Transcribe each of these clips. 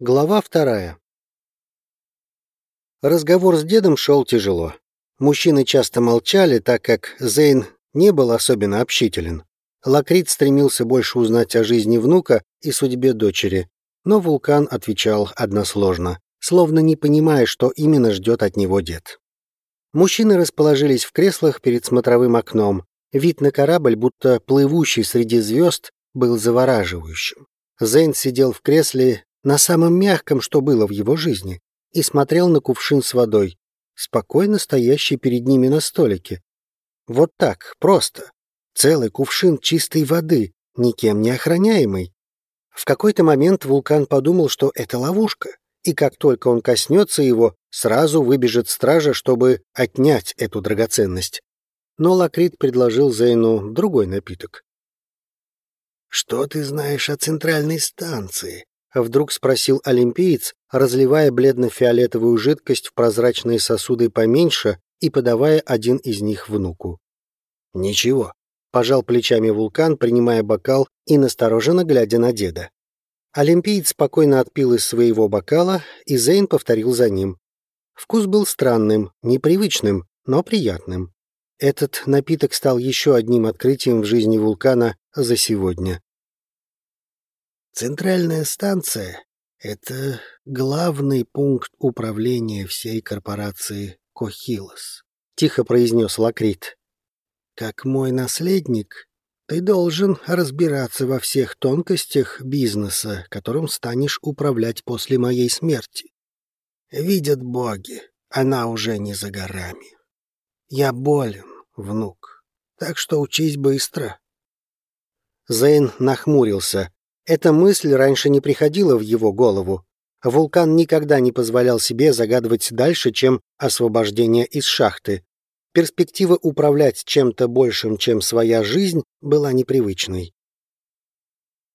Глава вторая. Разговор с дедом шел тяжело. Мужчины часто молчали, так как Зейн не был особенно общителен. Лакрит стремился больше узнать о жизни внука и судьбе дочери, но Вулкан отвечал односложно, словно не понимая, что именно ждет от него дед. Мужчины расположились в креслах перед смотровым окном. Вид на корабль, будто плывущий среди звезд, был завораживающим. Зейн сидел в кресле на самом мягком, что было в его жизни, и смотрел на кувшин с водой, спокойно стоящий перед ними на столике. Вот так, просто. Целый кувшин чистой воды, никем не охраняемый. В какой-то момент вулкан подумал, что это ловушка, и как только он коснется его, сразу выбежит стража, чтобы отнять эту драгоценность. Но Лакрит предложил Зейну другой напиток. «Что ты знаешь о центральной станции?» — вдруг спросил олимпиец, разливая бледно-фиолетовую жидкость в прозрачные сосуды поменьше и подавая один из них внуку. «Ничего», — пожал плечами вулкан, принимая бокал и настороженно глядя на деда. Олимпиец спокойно отпил из своего бокала, и Зейн повторил за ним. Вкус был странным, непривычным, но приятным. Этот напиток стал еще одним открытием в жизни вулкана за сегодня. Центральная станция — это главный пункт управления всей корпорации Кохилос, — тихо произнес Лакрит. Как мой наследник, ты должен разбираться во всех тонкостях бизнеса, которым станешь управлять после моей смерти. Видят боги, она уже не за горами. Я болен, внук, так что учись быстро. Зейн нахмурился. Эта мысль раньше не приходила в его голову. Вулкан никогда не позволял себе загадывать дальше, чем освобождение из шахты. Перспектива управлять чем-то большим, чем своя жизнь, была непривычной.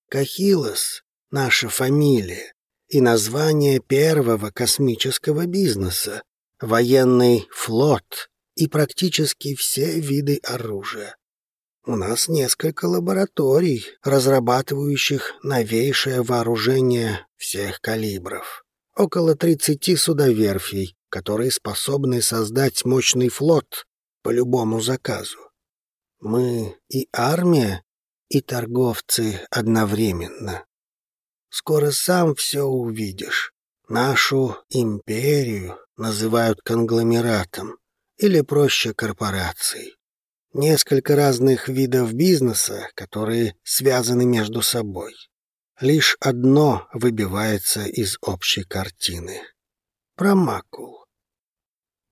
«Кахилос — наша фамилия и название первого космического бизнеса, военный флот и практически все виды оружия. У нас несколько лабораторий, разрабатывающих новейшее вооружение всех калибров. Около 30 судоверфей, которые способны создать мощный флот по любому заказу. Мы и армия, и торговцы одновременно. Скоро сам все увидишь. Нашу империю называют конгломератом, или проще корпорацией несколько разных видов бизнеса, которые связаны между собой. Лишь одно выбивается из общей картины. Промакул.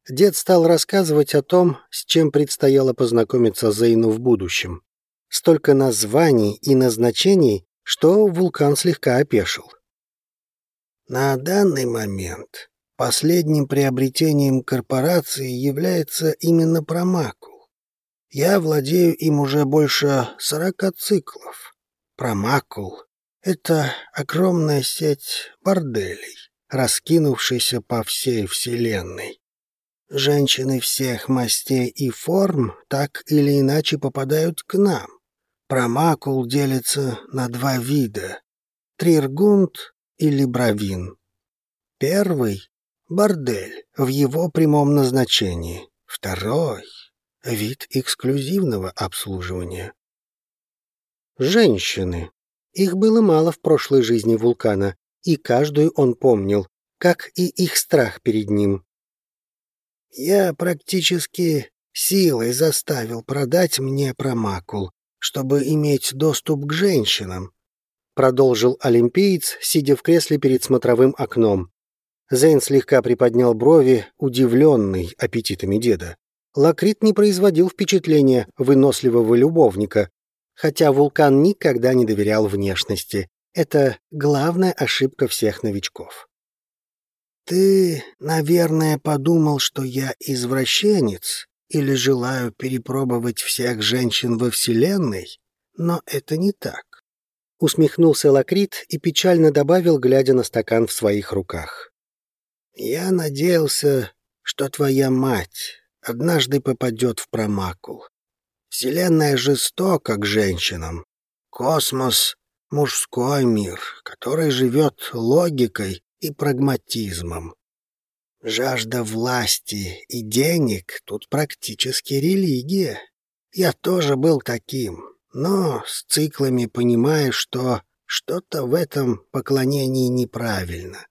Дед стал рассказывать о том, с чем предстояло познакомиться Зейну в будущем. Столько названий и назначений, что вулкан слегка опешил. На данный момент последним приобретением корпорации является именно Промакул. Я владею им уже больше сорока циклов. Промакул — это огромная сеть борделей, раскинувшаяся по всей Вселенной. Женщины всех мастей и форм так или иначе попадают к нам. Промакул делится на два вида — триргунд или бравин. Первый — бордель в его прямом назначении. Второй вид эксклюзивного обслуживания. Женщины. Их было мало в прошлой жизни вулкана, и каждую он помнил, как и их страх перед ним. Я практически силой заставил продать мне промакул, чтобы иметь доступ к женщинам, продолжил олимпиец, сидя в кресле перед смотровым окном. Зейн слегка приподнял брови, удивленный аппетитами деда. Лакрит не производил впечатления выносливого любовника, хотя вулкан никогда не доверял внешности. Это главная ошибка всех новичков. «Ты, наверное, подумал, что я извращенец или желаю перепробовать всех женщин во Вселенной, но это не так». Усмехнулся Лакрит и печально добавил, глядя на стакан в своих руках. «Я надеялся, что твоя мать однажды попадет в промакул. Вселенная жестока к женщинам. Космос мужской мир, который живет логикой и прагматизмом. Жажда власти и денег тут практически религия. Я тоже был таким, но с циклами понимаю, что что-то в этом поклонении неправильно.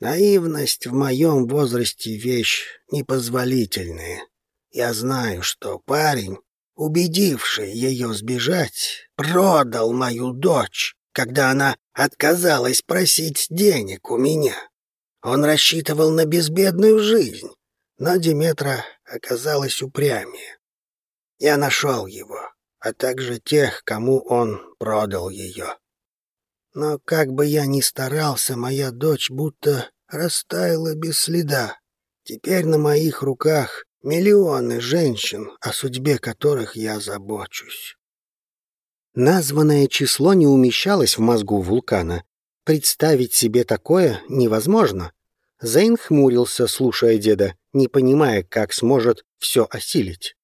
Наивность в моем возрасте вещь непозволительная. Я знаю, что парень, убедивший ее сбежать, продал мою дочь, когда она отказалась просить денег у меня. Он рассчитывал на безбедную жизнь, но Диметра оказалась упрямее. Я нашел его, а также тех, кому он продал ее. Но как бы я ни старался, моя дочь будто растаяла без следа. Теперь на моих руках миллионы женщин, о судьбе которых я забочусь. Названное число не умещалось в мозгу вулкана. Представить себе такое невозможно. Зейн хмурился, слушая деда, не понимая, как сможет все осилить.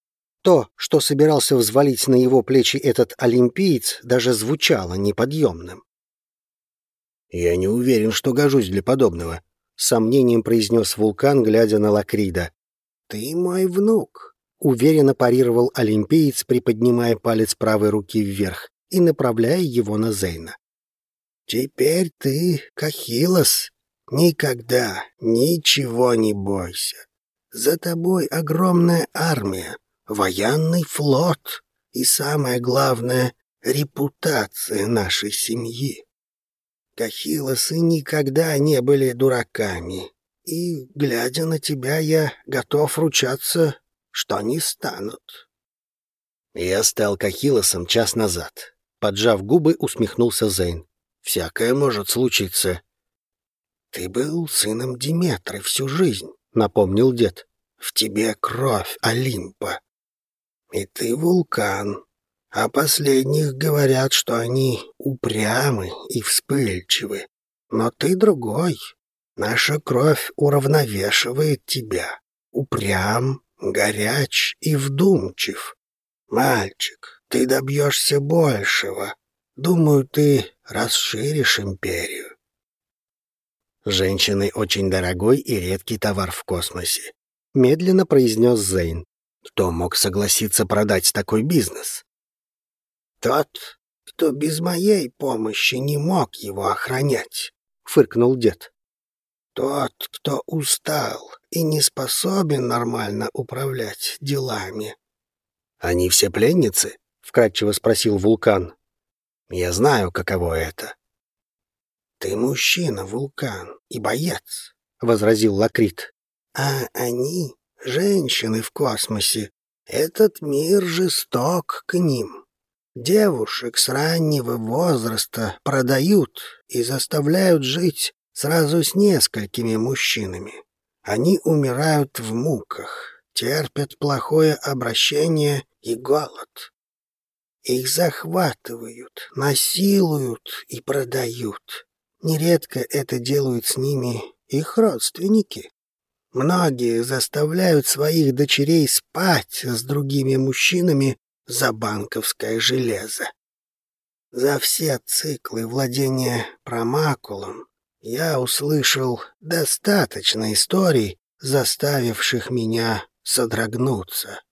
То, что собирался взвалить на его плечи этот олимпиец, даже звучало неподъемным. «Я не уверен, что гожусь для подобного», — сомнением произнес вулкан, глядя на Лакрида. «Ты мой внук», — уверенно парировал олимпиец, приподнимая палец правой руки вверх и направляя его на Зейна. «Теперь ты Кахилос. Никогда ничего не бойся. За тобой огромная армия, военный флот и, самое главное, репутация нашей семьи. Кахилосы никогда не были дураками, и, глядя на тебя, я готов ручаться, что они станут. Я стал Кахилосом час назад. Поджав губы, усмехнулся Зейн. Всякое может случиться. Ты был сыном Диметры всю жизнь, напомнил дед. В тебе кровь Олимпа. И ты вулкан, а последних говорят, что они упрямы и вспыльчивы. Но ты другой. Наша кровь уравновешивает тебя. Упрям, горяч и вдумчив. Мальчик, ты добьешься большего. Думаю, ты расширишь империю. Женщины очень дорогой и редкий товар в космосе. Медленно произнес Зейн. Кто мог согласиться продать такой бизнес? Тот, кто без моей помощи не мог его охранять, — фыркнул дед. Тот, кто устал и не способен нормально управлять делами. — Они все пленницы? — вкратчиво спросил Вулкан. — Я знаю, каково это. — Ты мужчина, Вулкан, и боец, — возразил Лакрит. — А они — женщины в космосе. Этот мир жесток к ним. Девушек с раннего возраста продают и заставляют жить сразу с несколькими мужчинами. Они умирают в муках, терпят плохое обращение и голод. Их захватывают, насилуют и продают. Нередко это делают с ними их родственники. Многие заставляют своих дочерей спать с другими мужчинами за банковское железо. За все циклы владения промакулом я услышал достаточно историй, заставивших меня содрогнуться.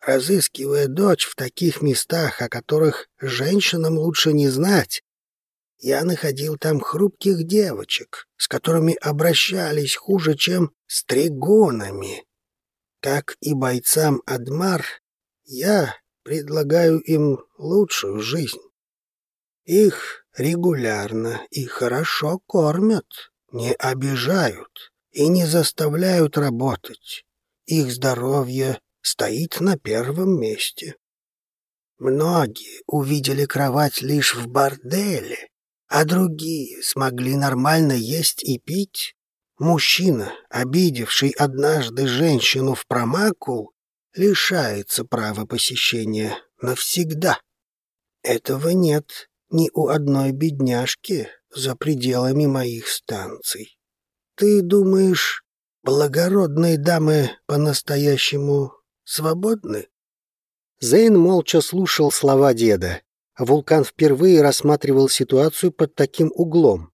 Разыскивая дочь в таких местах, о которых женщинам лучше не знать, я находил там хрупких девочек, с которыми обращались хуже, чем с тригонами. Как и бойцам Адмар, я предлагаю им лучшую жизнь. Их регулярно и хорошо кормят, не обижают и не заставляют работать. Их здоровье стоит на первом месте. Многие увидели кровать лишь в борделе, а другие смогли нормально есть и пить. Мужчина, обидевший однажды женщину в промакул, лишается права посещения навсегда. Этого нет ни у одной бедняжки за пределами моих станций. Ты думаешь, благородные дамы по-настоящему свободны? Зейн молча слушал слова деда. Вулкан впервые рассматривал ситуацию под таким углом.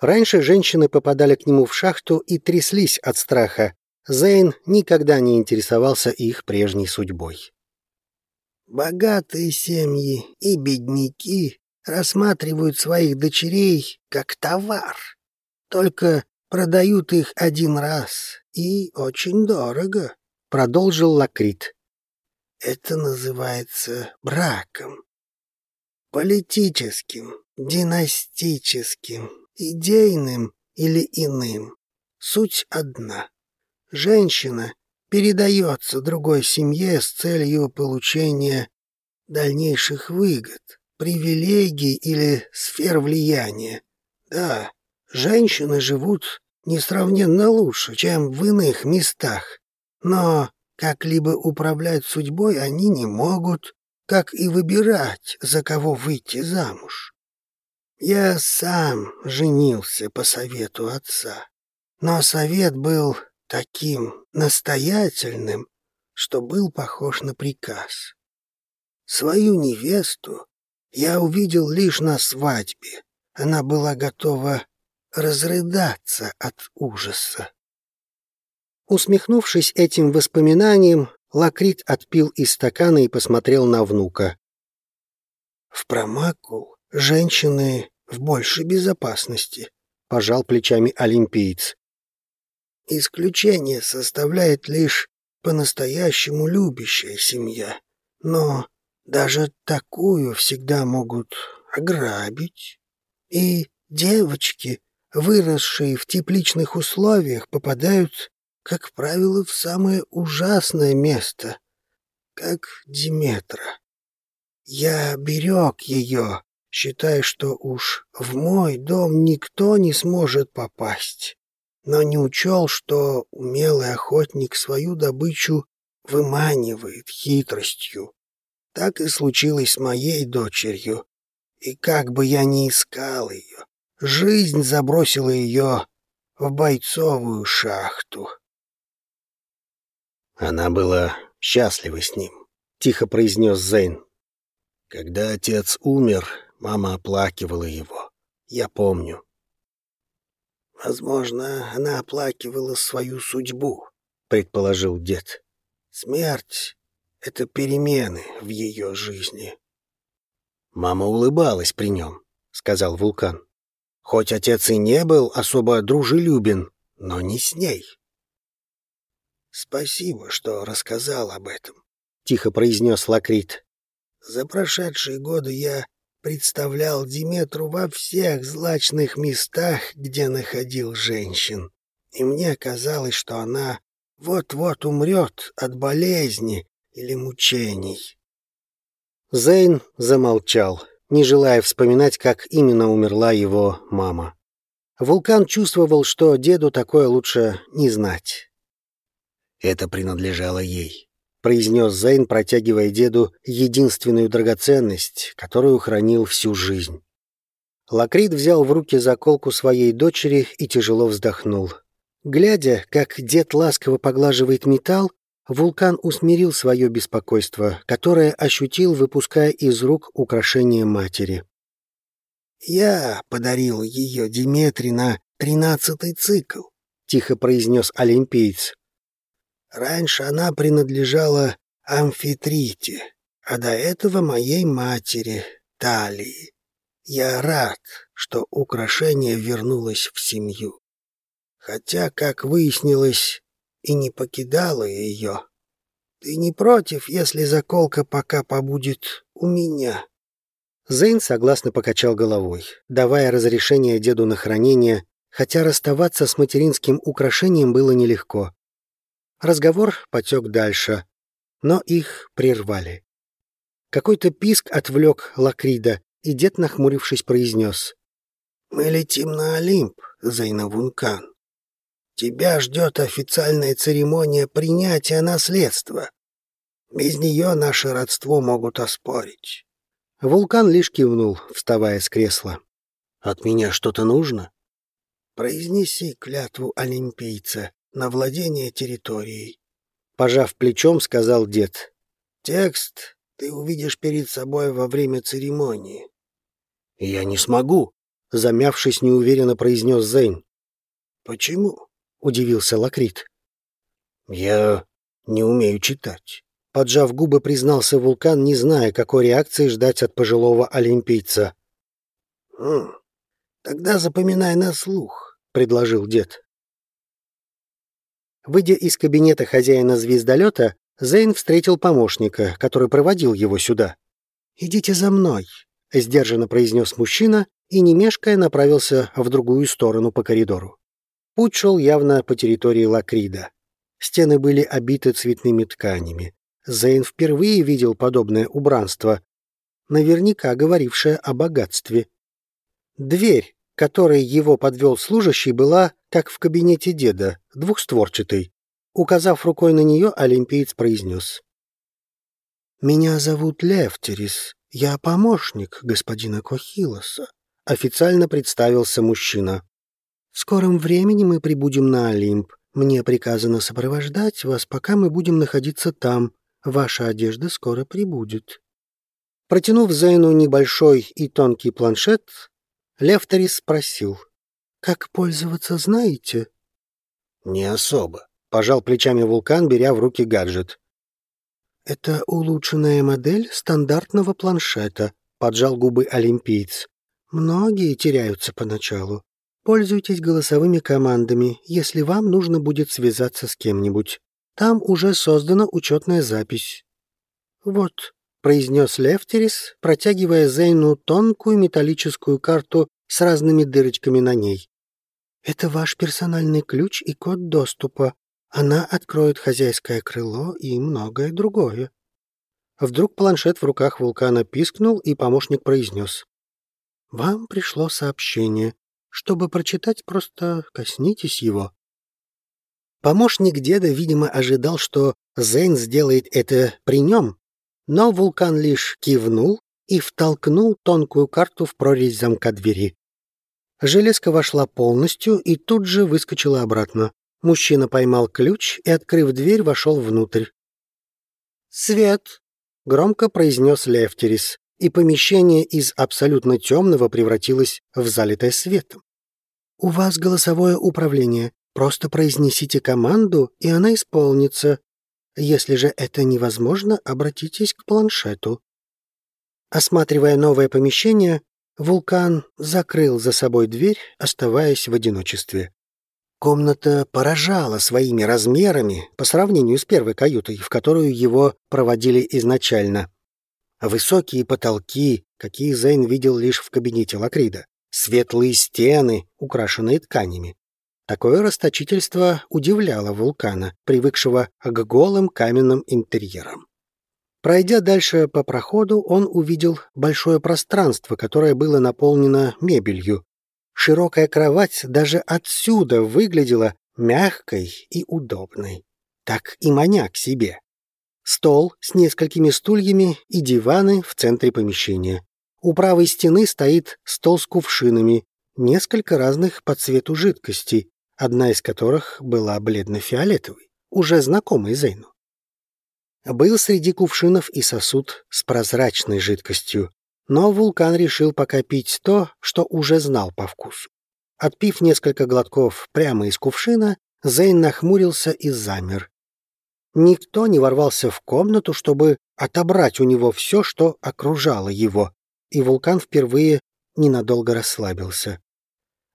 Раньше женщины попадали к нему в шахту и тряслись от страха. Зейн никогда не интересовался их прежней судьбой. Богатые семьи и бедняки рассматривают своих дочерей как товар. Только продают их один раз и очень дорого, — продолжил Лакрит. Это называется браком. Политическим, династическим, идейным или иным. Суть одна. Женщина передается другой семье с целью получения дальнейших выгод, привилегий или сфер влияния. Да, женщины живут несравненно лучше, чем в иных местах, но как-либо управлять судьбой они не могут, как и выбирать, за кого выйти замуж. Я сам женился по совету отца, но совет был таким настоятельным, что был похож на приказ. Свою невесту я увидел лишь на свадьбе. Она была готова разрыдаться от ужаса. Усмехнувшись этим воспоминанием, Лакрит отпил из стакана и посмотрел на внука. В Промакул женщины в большей безопасности, пожал плечами олимпиец. Исключение составляет лишь по-настоящему любящая семья, но даже такую всегда могут ограбить. И девочки, выросшие в тепличных условиях, попадают, как правило, в самое ужасное место, как Диметра. Я берег ее, считая, что уж в мой дом никто не сможет попасть, но не учел, что умелый охотник свою добычу выманивает хитростью. Так и случилось с моей дочерью. И как бы я ни искал ее, жизнь забросила ее в бойцовую шахту. Она была счастлива с ним, — тихо произнес Зейн. Когда отец умер, Мама оплакивала его. Я помню. Возможно, она оплакивала свою судьбу, предположил дед. Смерть — это перемены в ее жизни. Мама улыбалась при нем, сказал Вулкан. Хоть отец и не был особо дружелюбен, но не с ней. Спасибо, что рассказал об этом, тихо произнес Лакрит. За прошедшие годы я представлял Диметру во всех злачных местах, где находил женщин. И мне казалось, что она вот-вот умрет от болезни или мучений. Зейн замолчал, не желая вспоминать, как именно умерла его мама. Вулкан чувствовал, что деду такое лучше не знать. Это принадлежало ей произнес Зейн, протягивая деду единственную драгоценность, которую хранил всю жизнь. Лакрит взял в руки заколку своей дочери и тяжело вздохнул. Глядя, как дед ласково поглаживает металл, вулкан усмирил свое беспокойство, которое ощутил, выпуская из рук украшение матери. «Я подарил ее Диметре на тринадцатый цикл», — тихо произнес олимпиец. Раньше она принадлежала Амфитрите, а до этого моей матери, Талии. Я рад, что украшение вернулось в семью. Хотя, как выяснилось, и не покидала ее. Ты не против, если заколка пока побудет у меня?» Зейн согласно покачал головой, давая разрешение деду на хранение, хотя расставаться с материнским украшением было нелегко. Разговор потек дальше, но их прервали. Какой-то писк отвлек Лакрида, и дед, нахмурившись, произнес. «Мы летим на Олимп, Зайнавункан. Тебя ждет официальная церемония принятия наследства. Без нее наше родство могут оспорить». Вулкан лишь кивнул, вставая с кресла. «От меня что-то нужно?» «Произнеси клятву олимпийца на владение территорией. Пожав плечом, сказал дед. Текст ты увидишь перед собой во время церемонии». «Я не смогу», — замявшись, неуверенно произнес Зейн. «Почему?» — удивился Лакрит. «Я не умею читать», — поджав губы, признался Вулкан, не зная, какой реакции ждать от пожилого олимпийца. «Хм, тогда запоминай на слух», — предложил дед. Выйдя из кабинета хозяина звездолета, Зейн встретил помощника, который проводил его сюда. «Идите за мной», — сдержанно произнес мужчина и, не мешкая, направился в другую сторону по коридору. Путь шел явно по территории Лакрида. Стены были обиты цветными тканями. Зейн впервые видел подобное убранство, наверняка говорившее о богатстве. Дверь, которой его подвел служащий, была, как в кабинете деда, двухстворчатой. Указав рукой на нее, олимпиец произнес. «Меня зовут Левтерис. Я помощник господина Кохилоса», — официально представился мужчина. «В скором времени мы прибудем на Олимп. Мне приказано сопровождать вас, пока мы будем находиться там. Ваша одежда скоро прибудет». Протянув Зейну небольшой и тонкий планшет, Левтерис спросил. «Как пользоваться знаете?» «Не особо», — пожал плечами вулкан, беря в руки гаджет. «Это улучшенная модель стандартного планшета», — поджал губы олимпиец. «Многие теряются поначалу. Пользуйтесь голосовыми командами, если вам нужно будет связаться с кем-нибудь. Там уже создана учетная запись». «Вот», — произнес Лефтерис, протягивая Зейну тонкую металлическую карту с разными дырочками на ней. «Это ваш персональный ключ и код доступа. Она откроет хозяйское крыло и многое другое». Вдруг планшет в руках вулкана пискнул, и помощник произнес. «Вам пришло сообщение. Чтобы прочитать, просто коснитесь его». Помощник деда, видимо, ожидал, что Зейн сделает это при нем, но вулкан лишь кивнул и втолкнул тонкую карту в прорезь замка двери. Железка вошла полностью и тут же выскочила обратно. Мужчина поймал ключ и, открыв дверь, вошел внутрь. «Свет!» — громко произнес Лефтерис, и помещение из абсолютно темного превратилось в залитое светом. «У вас голосовое управление. Просто произнесите команду, и она исполнится. Если же это невозможно, обратитесь к планшету». Осматривая новое помещение, Вулкан закрыл за собой дверь, оставаясь в одиночестве. Комната поражала своими размерами по сравнению с первой каютой, в которую его проводили изначально. Высокие потолки, какие Зейн видел лишь в кабинете Лакрида. Светлые стены, украшенные тканями. Такое расточительство удивляло вулкана, привыкшего к голым каменным интерьерам. Пройдя дальше по проходу, он увидел большое пространство, которое было наполнено мебелью. Широкая кровать даже отсюда выглядела мягкой и удобной. Так и маня к себе. Стол с несколькими стульями и диваны в центре помещения. У правой стены стоит стол с кувшинами, несколько разных по цвету жидкостей, одна из которых была бледно-фиолетовой, уже знакомой Зейну. Был среди кувшинов и сосуд с прозрачной жидкостью, но вулкан решил пока пить то, что уже знал по вкусу. Отпив несколько глотков прямо из кувшина, Зейн нахмурился и замер. Никто не ворвался в комнату, чтобы отобрать у него все, что окружало его, и вулкан впервые ненадолго расслабился.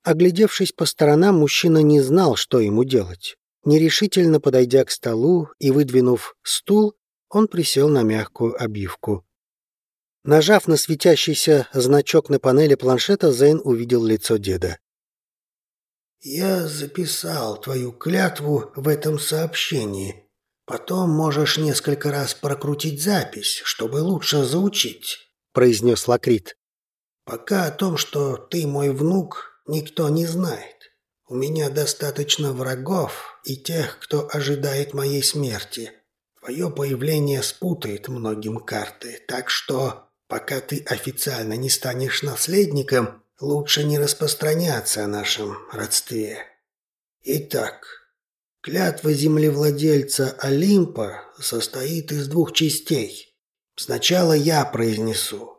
Оглядевшись по сторонам, мужчина не знал, что ему делать. Нерешительно подойдя к столу и выдвинув стул, он присел на мягкую обивку. Нажав на светящийся значок на панели планшета, Зейн увидел лицо деда. «Я записал твою клятву в этом сообщении. Потом можешь несколько раз прокрутить запись, чтобы лучше заучить», — произнес Лакрит. «Пока о том, что ты мой внук, никто не знает. У меня достаточно врагов и тех, кто ожидает моей смерти. Твое появление спутает многим карты, так что, пока ты официально не станешь наследником, лучше не распространяться о нашем родстве. Итак, клятва землевладельца Олимпа состоит из двух частей. Сначала я произнесу.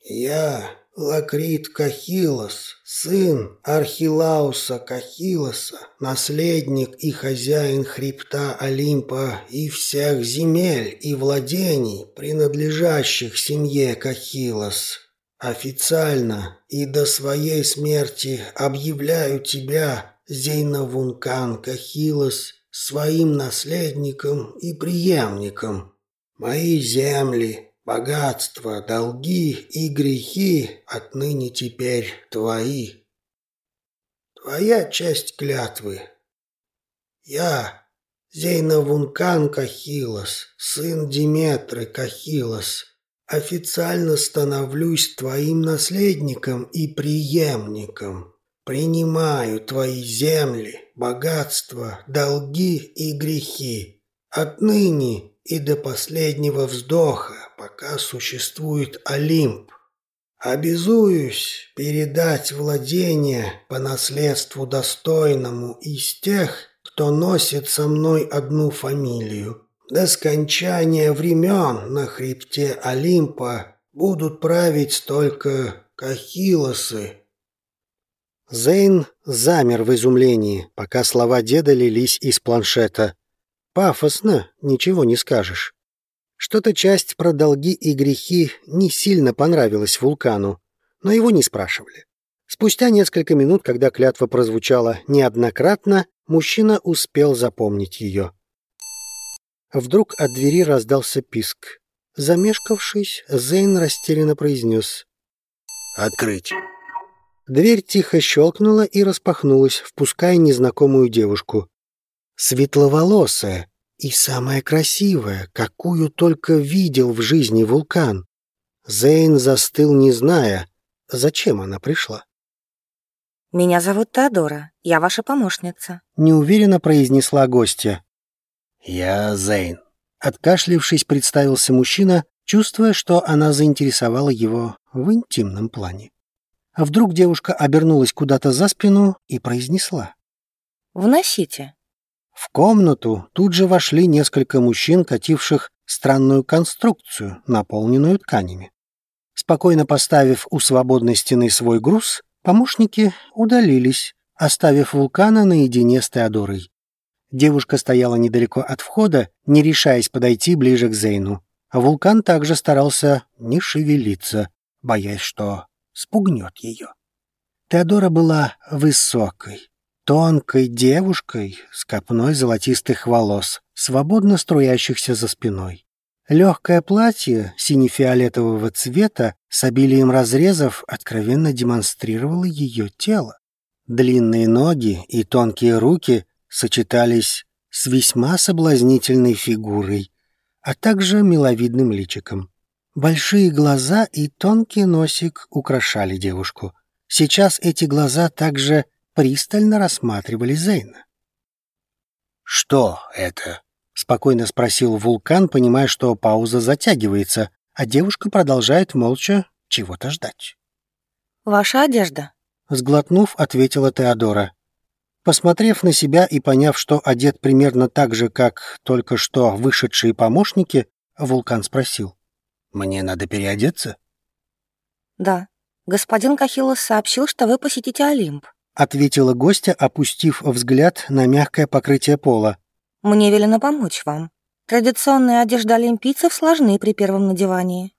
Я Лакрит Кахилос, сын Архилауса Кахилоса, наследник и хозяин хребта Олимпа и всех земель и владений, принадлежащих семье Кахилос, официально и до своей смерти объявляю тебя, Зейнавункан Кахилос, своим наследником и преемником. Мои земли, богатства, долги и грехи отныне теперь твои. Твоя часть клятвы. Я, Зейнавункан Кахилос, сын Диметры Кахилос, официально становлюсь твоим наследником и преемником. Принимаю твои земли, богатства, долги и грехи. Отныне и до последнего вздоха, пока существует Олимп. Обязуюсь передать владение по наследству достойному из тех, кто носит со мной одну фамилию. До скончания времен на хребте Олимпа будут править только Кахилосы, Зейн замер в изумлении, пока слова деда лились из планшета. Пафосно, ничего не скажешь. Что-то часть про долги и грехи не сильно понравилась вулкану, но его не спрашивали. Спустя несколько минут, когда клятва прозвучала неоднократно, мужчина успел запомнить ее. Вдруг от двери раздался писк. Замешкавшись, Зейн растерянно произнес. «Открыть!» Дверь тихо щелкнула и распахнулась, впуская незнакомую девушку. Светловолосая и самая красивая, какую только видел в жизни вулкан. Зейн застыл, не зная, зачем она пришла. «Меня зовут Теодора, я ваша помощница», — неуверенно произнесла гостья. «Я Зейн», — откашлившись, представился мужчина, чувствуя, что она заинтересовала его в интимном плане. А вдруг девушка обернулась куда-то за спину и произнесла. «Вносите». В комнату тут же вошли несколько мужчин, кативших странную конструкцию, наполненную тканями. Спокойно поставив у свободной стены свой груз, помощники удалились, оставив вулкана наедине с Теодорой. Девушка стояла недалеко от входа, не решаясь подойти ближе к Зейну, а вулкан также старался не шевелиться, боясь, что спугнет ее. Теодора была высокой, тонкой девушкой с копной золотистых волос, свободно струящихся за спиной. Легкое платье сине-фиолетового цвета с обилием разрезов откровенно демонстрировало ее тело. Длинные ноги и тонкие руки сочетались с весьма соблазнительной фигурой, а также миловидным личиком. Большие глаза и тонкий носик украшали девушку. Сейчас эти глаза также пристально рассматривали Зейна. «Что это?» — спокойно спросил вулкан, понимая, что пауза затягивается, а девушка продолжает молча чего-то ждать. «Ваша одежда», — сглотнув, ответила Теодора. Посмотрев на себя и поняв, что одет примерно так же, как только что вышедшие помощники, вулкан спросил. Мне надо переодеться? Да. Господин Кахилос сообщил, что вы посетите Олимп. Ответила гостья, опустив взгляд на мягкое покрытие пола. Мне велено помочь вам. Традиционные одежды олимпийцев сложны при первом надевании.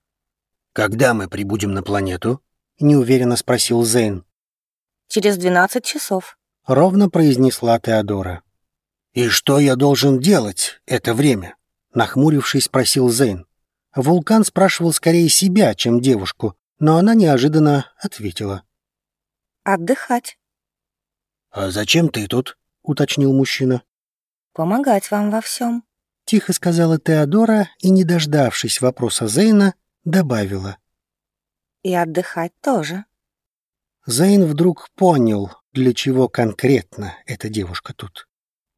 Когда мы прибудем на планету? Неуверенно спросил Зейн. Через двенадцать часов. Ровно произнесла Теодора. «И что я должен делать это время?» Нахмурившись, спросил Зейн. Вулкан спрашивал скорее себя, чем девушку, но она неожиданно ответила. «Отдыхать». «А зачем ты тут?» — уточнил мужчина. «Помогать вам во всем», — тихо сказала Теодора и, не дождавшись вопроса Зейна, добавила. «И отдыхать тоже». Зейн вдруг понял, для чего конкретно эта девушка тут.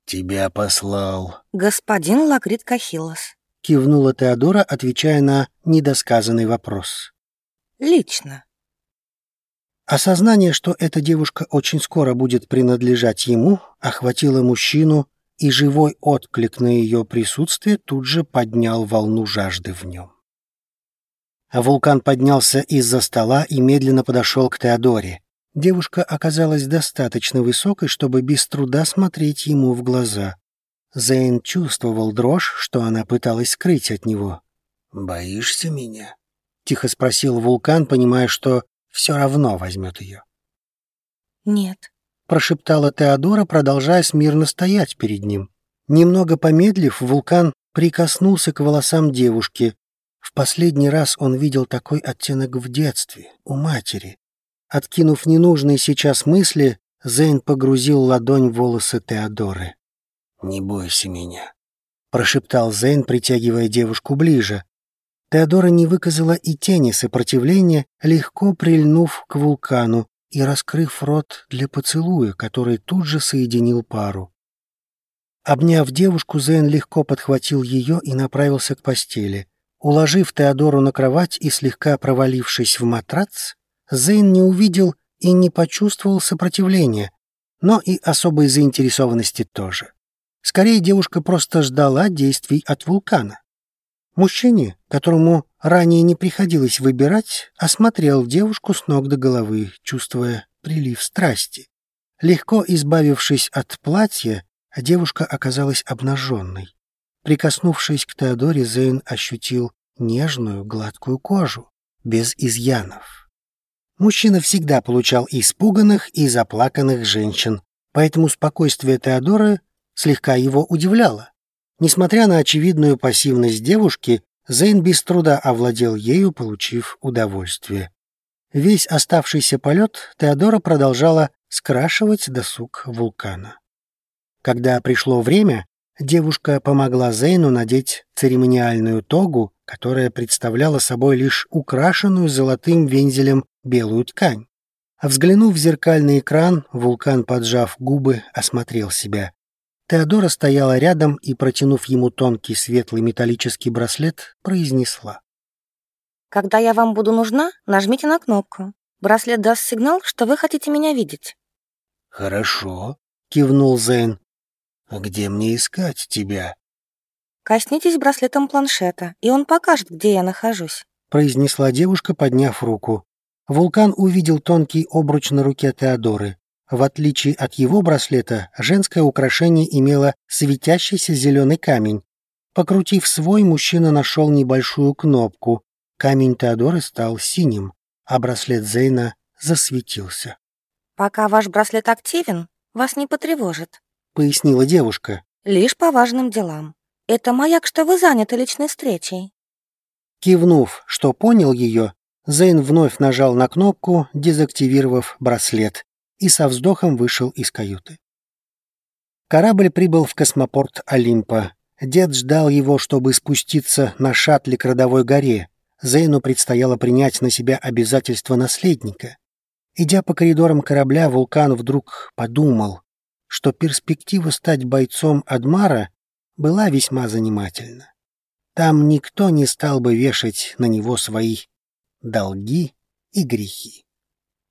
«Тебя послал...» «Господин Лакрит Кахилос», — кивнула Теодора, отвечая на недосказанный вопрос. «Лично». Осознание, что эта девушка очень скоро будет принадлежать ему, охватило мужчину, и живой отклик на ее присутствие тут же поднял волну жажды в нем. Вулкан поднялся из-за стола и медленно подошел к Теодоре. Девушка оказалась достаточно высокой, чтобы без труда смотреть ему в глаза. Зейн чувствовал дрожь, что она пыталась скрыть от него. «Боишься меня?» — тихо спросил вулкан, понимая, что все равно возьмет ее. «Нет», — прошептала Теодора, продолжая смирно стоять перед ним. Немного помедлив, вулкан прикоснулся к волосам девушки. В последний раз он видел такой оттенок в детстве, у матери. Откинув ненужные сейчас мысли, Зейн погрузил ладонь в волосы Теодоры. «Не бойся меня», — прошептал Зейн, притягивая девушку ближе. Теодора не выказала и тени сопротивления, легко прильнув к вулкану и раскрыв рот для поцелуя, который тут же соединил пару. Обняв девушку, Зейн легко подхватил ее и направился к постели. Уложив Теодору на кровать и слегка провалившись в матрац, Зейн не увидел и не почувствовал сопротивления, но и особой заинтересованности тоже. Скорее, девушка просто ждала действий от вулкана. Мужчине, которому ранее не приходилось выбирать, осмотрел девушку с ног до головы, чувствуя прилив страсти. Легко избавившись от платья, девушка оказалась обнаженной. Прикоснувшись к Теодоре, Зейн ощутил нежную, гладкую кожу, без изъянов. Мужчина всегда получал испуганных и заплаканных женщин, поэтому спокойствие Теодора слегка его удивляло. Несмотря на очевидную пассивность девушки, Зейн без труда овладел ею, получив удовольствие. Весь оставшийся полет Теодора продолжала скрашивать досуг вулкана. Когда пришло время, девушка помогла Зейну надеть церемониальную тогу, которая представляла собой лишь украшенную золотым вензелем белую ткань. А взглянув в зеркальный экран, вулкан, поджав губы, осмотрел себя. Теодора стояла рядом и, протянув ему тонкий светлый металлический браслет, произнесла. «Когда я вам буду нужна, нажмите на кнопку. Браслет даст сигнал, что вы хотите меня видеть». «Хорошо», — кивнул Зейн. «А где мне искать тебя?» «Коснитесь браслетом планшета, и он покажет, где я нахожусь», — произнесла девушка, подняв руку. Вулкан увидел тонкий обруч на руке Теодоры. В отличие от его браслета, женское украшение имело светящийся зеленый камень. Покрутив свой, мужчина нашел небольшую кнопку. Камень Теодоры стал синим, а браслет Зейна засветился. «Пока ваш браслет активен, вас не потревожит», — пояснила девушка. «Лишь по важным делам. Это маяк, что вы заняты личной встречей». Кивнув, что понял ее, Зейн вновь нажал на кнопку, дезактивировав браслет, и со вздохом вышел из каюты. Корабль прибыл в космопорт Олимпа. Дед ждал его, чтобы спуститься на шаттле к родовой горе. Зейну предстояло принять на себя обязательства наследника. Идя по коридорам корабля, вулкан вдруг подумал, что перспектива стать бойцом Адмара была весьма занимательна. Там никто не стал бы вешать на него свои долги и грехи.